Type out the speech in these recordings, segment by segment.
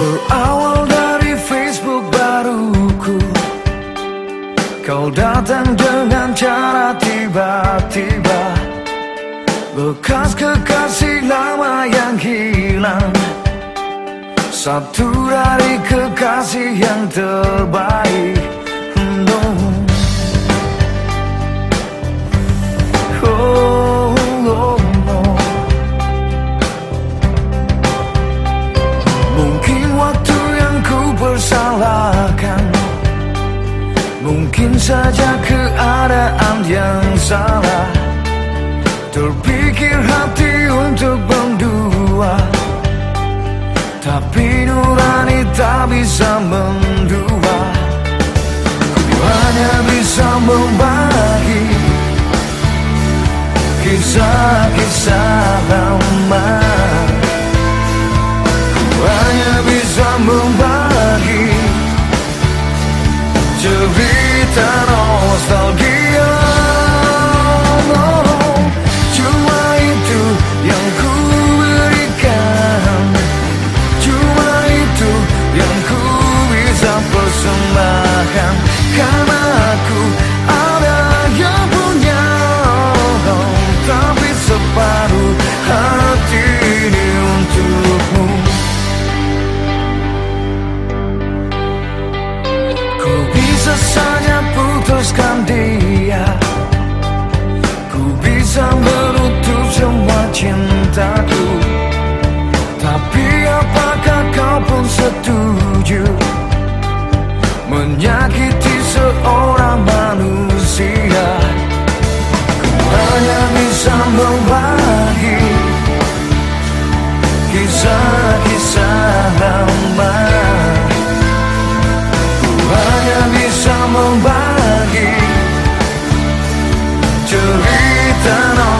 Berawal dari Facebook baruku. Kau datang dengan cara tiba-tiba. Bekas kekasih lama yang hilang. Satu dari kekasih yang terbaik. Saja keadaan yang salah. Terpikir hati untuk berdua. Tapi nurani tak bisa mendua. Ku hanya bisa membagi Kisah-kisah lama Cerita nostalgia. Oh, Cuma itu yang ku berikan. Cuma itu yang ku bisa persembahkan. Karena aku ada yang punya. Tapi separuh hati ini untukmu. Ku bisa putuskan dia. Ku bisa menutup semua cintaku. Tapi apakah kau pun setuju Menyakiti seorang manusia? Ku hanya bisa membagi Kisah-kisah cerita nostalgia.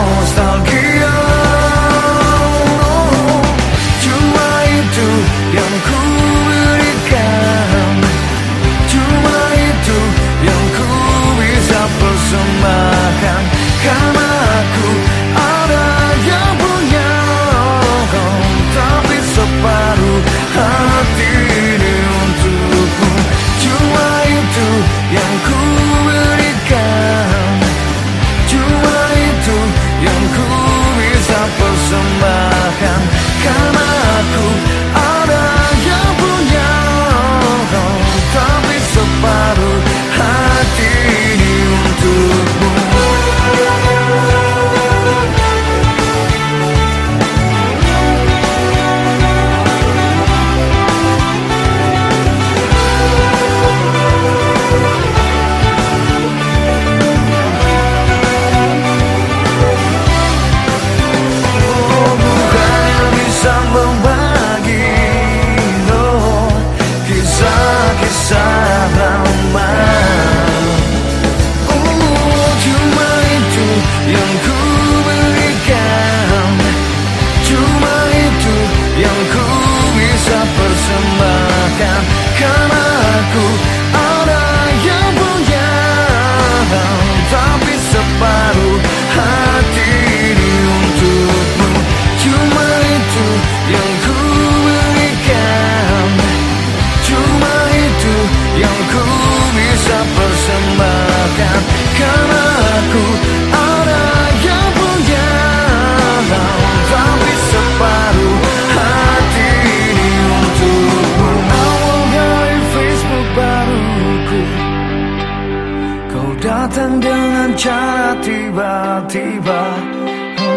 Datang dengan cara tiba-tiba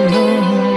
no.